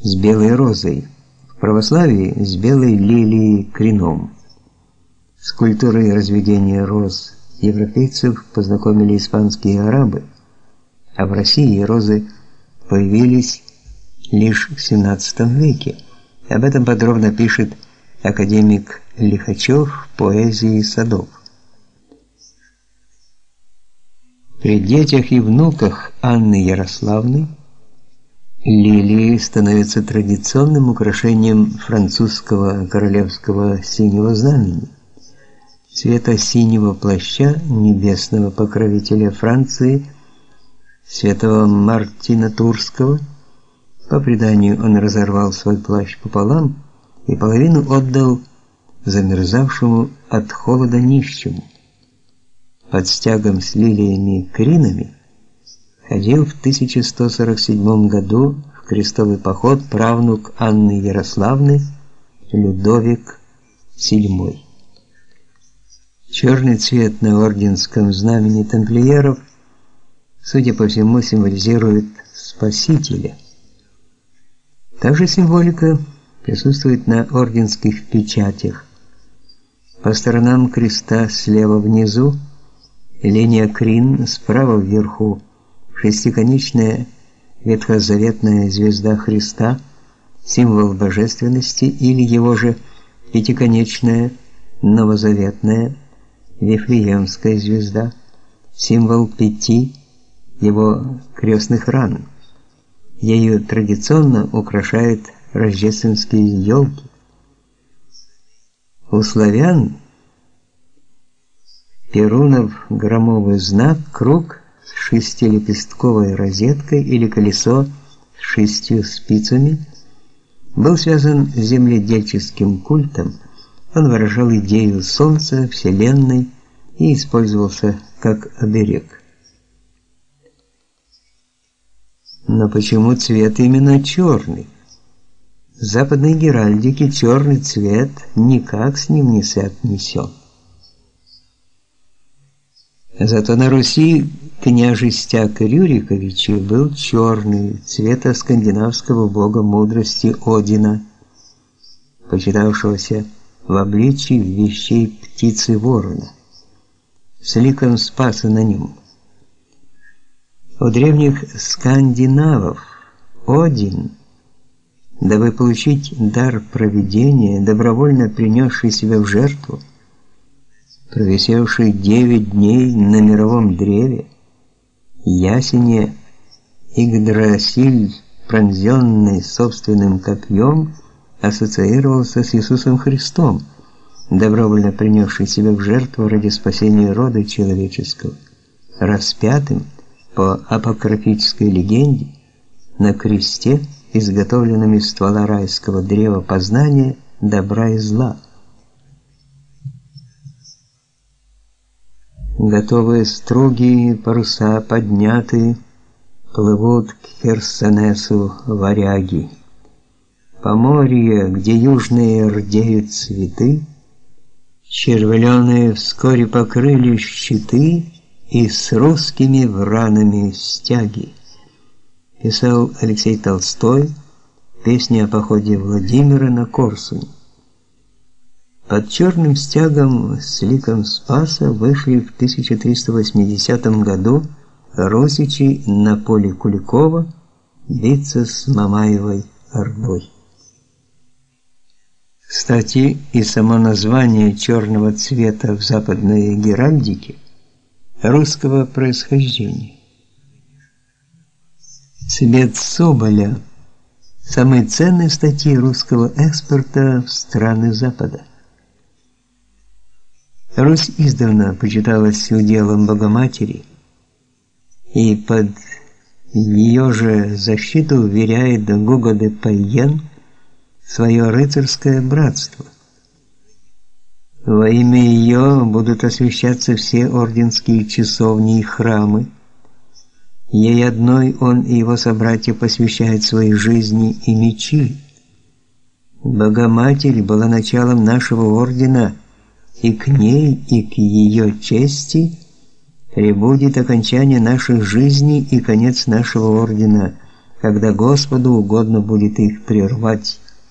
с белой розой, в православии с белой лилией креном. С культурой разведения роз европейцев познакомили испанские арабы, а в России розы появились лишь в XVII веке. Об этом подробно пишет академик Лихачев в поэзии Садов. При детях и внуках Анны Ярославны лилии становятся традиционным украшением французского королевского синего знамени. Цвета синего плаща небесного покровителя Франции, святого Мартина Турского. По преданию, он разорвал свой плащ пополам и половину отдал замерзавшему от холода нищему под стягом с лилиями-кринами ходил в 1147 году в крестовый поход правнук Анны Ярославны Людовик VII. Черный цвет на орденском знамени тамплиеров, судя по всему, символизирует Спасителя. Также символика присутствует на орденских печатях. По сторонам креста слева внизу Линия Крин справа вверху, шестиконечная ветхозаветная звезда Христа, символ божественности или его же пятиконечная новозаветная Вифлеемская звезда, символ пяти его крестных ран. Ею традиционно украшают рождественские елки. У славян Перунов громовый знак круг с шестилепестковой розеткой или колесо с шестью спицами был связан с земледельческим культом. Он выражал идею солнца, вселенной и использовался как оберег. Но почему цвет именно черный? В западной геральдике черный цвет никак с ним не соотнесен. Зато на Руси княжестяк Рюриковича был черный, цвета скандинавского бога мудрости Одина, почитавшегося в обличии вещей птицы ворона, с ликом спаса на нем. У древних скандинавов Один, дабы получить дар провидения, добровольно принесший себя в жертву, провисевший девять дней на мировом древе, ясене Игдрасиль, пронзенный собственным копьем, ассоциировался с Иисусом Христом, добровольно принесший себя в жертву ради спасения рода человеческого, распятым по апокрифической легенде на кресте, изготовленном из ствола райского древа познания добра и зла. Готовые струги паруса подняты, плывут к Херсонесу варяги. По морю, где южные рдеют цветы, червленые вскоре покрыли щиты и с русскими вранами стяги. Писал Алексей Толстой песни о походе Владимира на Корсунь. Под черным стягом с ликом Спаса вышли в 1380 году русичи на поле Куликова биться с Мамаевой ордой. Кстати, и само название черного цвета в западной геральдике русского происхождения. Цвет соболя самые ценные статьи русского экспорта в страны Запада. Русь издавна почиталась уделом Богоматери, и под ее же защиту уверяет Гуго де Пайен свое рыцарское братство. Во имя ее будут освящаться все орденские часовни и храмы. Ей одной он и его собратья посвящают свои жизни и мечи. Богоматерь была началом нашего ордена – и к ней, и к ее чести прибудет окончание наших жизней и конец нашего ордена, когда Господу угодно будет их прервать